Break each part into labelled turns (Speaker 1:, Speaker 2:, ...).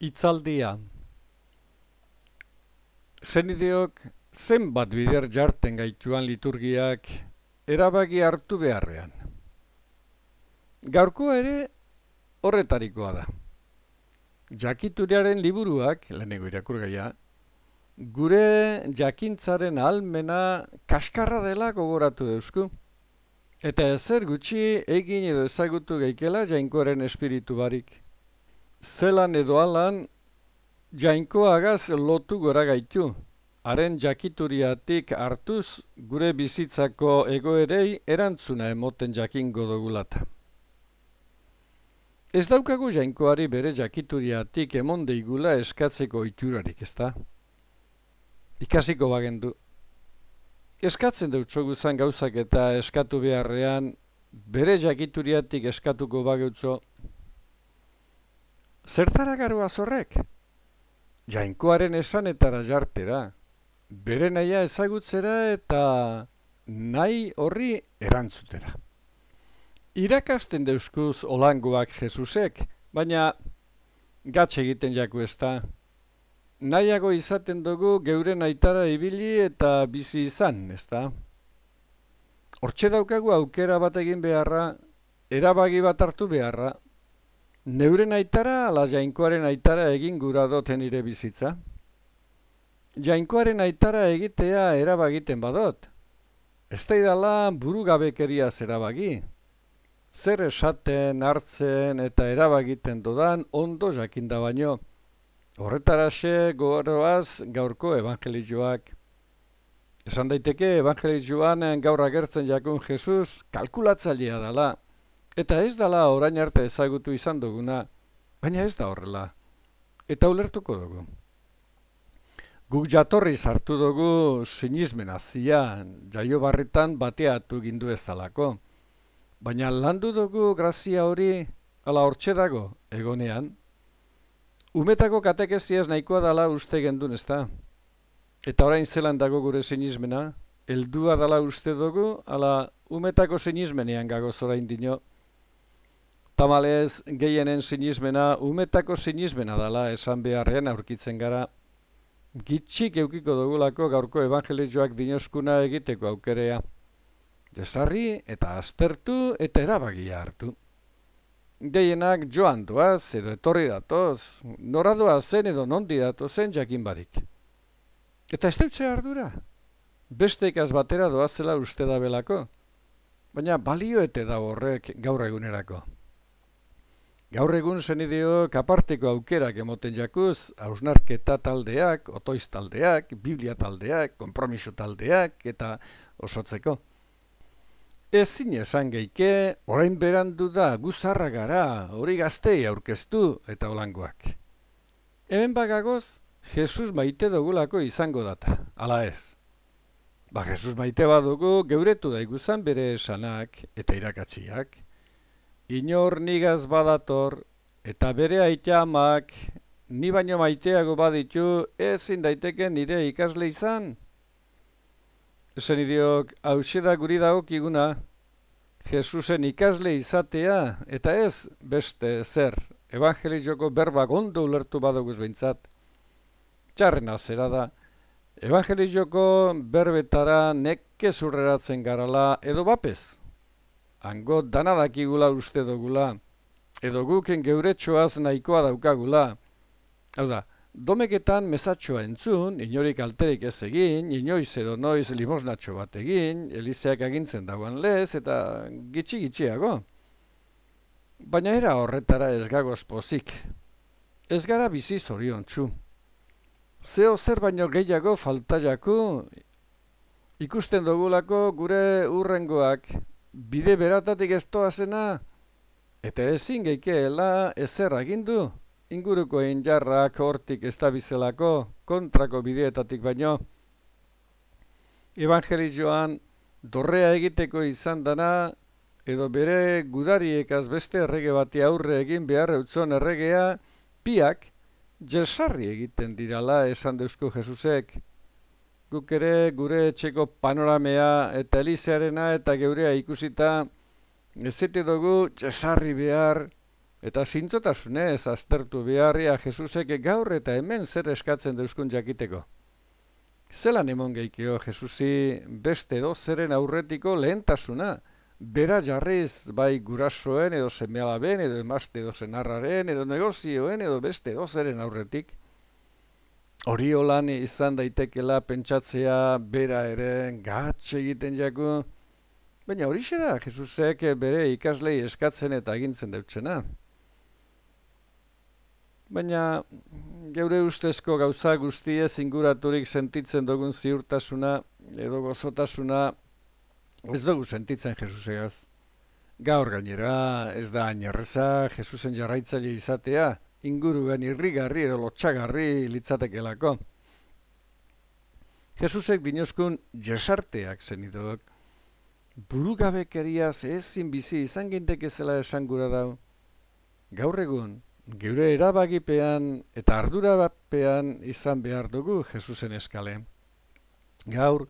Speaker 1: Itzaldia Zenideok zenbat bider jarten gaituan liturgiak erabaki hartu beharrean. Gaurkoa ere horretarikoa da. Jakituriaren liburuak, lehenengo irakurgaia, gure jakintzaren almena kaskarra dela gogoratu deusku. Eta ezer gutxi egin edo ezagutu geikela jainkoaren espiritu barik zelan edo alan jainkoagaz lotu gora gaitu, haren jakituriatik hartuz gure bizitzako egoerei erantzuna emoten jakingo dugulata. Ez daukagu jainkoari bere jakituriatik emon deigula eskatzeko iturarik, ezta? Ikasiko bagendu. Eskatzen dut guzan gauzak eta eskatu beharrean, bere jakituriatik eskatuko bagutzo, Zertara garoa zorrek? Jainkoaren esanetara jartera, bere nahia ezagutzera eta nahi horri erantzutera. Irakasten deuskuz olangoak Jesusek, baina gatz egiten jaku ez da. Nahiago izaten dugu geure naitara ibili eta bizi izan, ez da? Hortxe daukagu aukera bat egin beharra, erabagi bat hartu beharra, Neuren aitara ala jainkoaren aitara egin gura doten nire bizitza? Jainkoaren aitara egitea erabagiten badot. Ez da idala buru gabekeria zerabagi. Zer esaten, hartzen eta erabagiten dodan ondo jakinda baino. Horretaraxe goroaz gaurko evangelizioak. Esan daiteke evangelizioan gaur agertzen jakun Jesus kalkulatzailea dela. Eta ez dala orain arte ezagutu izan duguna, baina ez da horrela. Eta ulertuko dugu. Guk jatorri sartu dugu sinismen azia, jaio barritan bateatu gindu ezalako. Baina landu dugu grazia hori ala hortxe dago egonean. Umetako katekeziaz nahikoa dala uste gendun ez da. Eta orain zelan dago gure sinismena, heldua dala uste dugu, ala umetako sinismenean gago zorain dino. Tamalez, gehienen sinismena, umetako sinismena dala esan beharrean aurkitzen gara. Gitxik eukiko dugulako gaurko evangelizioak dinoskuna egiteko aukerea. Desarri eta aztertu eta erabagia hartu. Gehienak joan doaz edo etorri datoz, noradoa zen edo nondi zen jakin barik. Eta ez dut ardura. Beste ikaz batera doazela uste da belako. Baina balioete da horrek gaur egunerako. Gaur egun zenideo kaparteko aukerak emoten jakuz, hausnarketa taldeak, otoiz taldeak, biblia taldeak, kompromiso taldeak eta osotzeko. Ezin esan geike, orain berandu da guzarra gara, hori gaztei aurkeztu eta olangoak. Hemen bagagoz, Jesus maite dugulako izango data, ala ez. Ba, Jesus maite badugu geuretu daiguzan bere esanak eta irakatziak inor nigaz badator, eta bere aitamak ni baino maiteago baditu ezin daiteke nire ikasle izan. Ezen idiok, hau da guri dagokiguna, Jesusen ikasle izatea, eta ez beste zer, evangelizioko berbak ondo ulertu badoguz behintzat. Txarren azera da, evangelizioko berbetara nekke zurreratzen garala edo bapez hango danadakigula uste dugula, edo guken geuretxoaz nahikoa daukagula. Hau da, domeketan mesatxoa entzun, inorik alterik ez egin, inoiz edo noiz limosnatxo bat egin, elizeak agintzen dagoen lez, eta gitxi gitxiago. Baina era horretara ez gagoz pozik. Ez gara bizi zorion txu. Zeo zer baino gehiago faltaiaku, ikusten dugulako gure urrengoak, bide beratatik ez zena, eta ezin geikeela ezer agindu, inguruko injarrak hortik ez bizelako, kontrako bideetatik baino. Evangelizioan, dorrea egiteko izan dana, edo bere gudariekaz beste errege bati aurre egin behar eutzon erregea, piak, jesarri egiten dirala esan deuzko Jesusek, guk ere gure etxeko panoramea eta elizearena eta geurea ikusita ezete dugu txesarri behar Eta zintzotasunez aztertu beharria Jesusek gaur eta hemen zer eskatzen deuskun jakiteko. Zelan emon geikio Jesusi beste edo zeren aurretiko lehentasuna, bera jarriz bai gurasoen edo semealaben edo emazte edo zenarraren edo negozioen edo beste edo zeren aurretik. Hori holan izan daitekela pentsatzea bera ere gatxe egiten jaku, baina hori da Jesusek bere ikaslei eskatzen eta agintzen deutsena. Baina geure ustezko gauza guztiez inguraturik sentitzen dugun ziurtasuna edo gozotasuna ez dugu sentitzen Jesusegaz. Gaur gainera ez da hain erreza Jesusen jarraitzaile izatea, inguruan irrigarri edo lotxagarri litzatekelako. Jesusek dinoskun jesarteak zenidok. Burugabekeriaz ezin bizi izan ginteke zela esan gura dau. Gaur egun, Geure erabagipean eta ardurapean izan behar dugu Jesusen eskale. Gaur,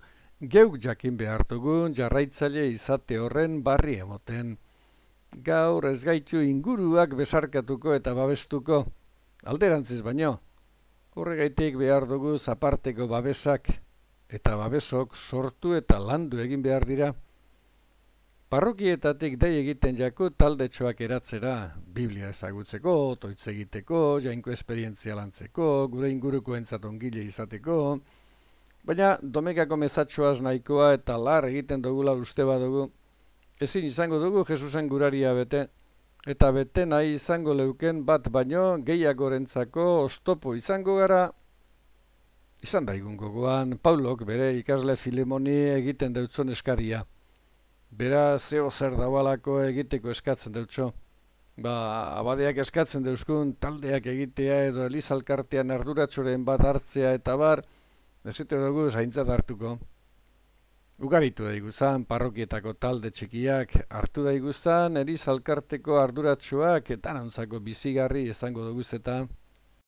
Speaker 1: geuk jakin behar dugu jarraitzaile izate horren barri emoten. Gaur ez gaitu inguruak besarkatuko eta babestuko, alderantziz baino. Horregaitik behar dugu zaparteko babesak eta babesok sortu eta landu egin behar dira. Parrokietatik dei egiten jako taldetxoak eratzera, Biblia ezagutzeko, toitz egiteko, jainko esperientzia lantzeko, gure inguruko entzatongile izateko, baina domekako mezatxoaz nahikoa eta lar egiten dugula uste badugu, ezin izango dugu Jesusen guraria bete, eta bete nahi izango leuken bat baino gehiagorentzako ostopo izango gara, izan daigun gogoan, Paulok bere ikasle Filemoni egiten deutzon eskaria. Bera zeo zer daualako egiteko eskatzen dutxo. Ba, abadeak eskatzen deuskun taldeak egitea edo elizalkartean arduratxoren bat hartzea eta bar, ezite dugu zaintzat hartuko. Ugaritu daiguzan parrokietako talde txikiak, hartu daiguzan elizalkarteko arduratxoak eta nantzako bizigarri izango dugu